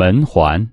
门环。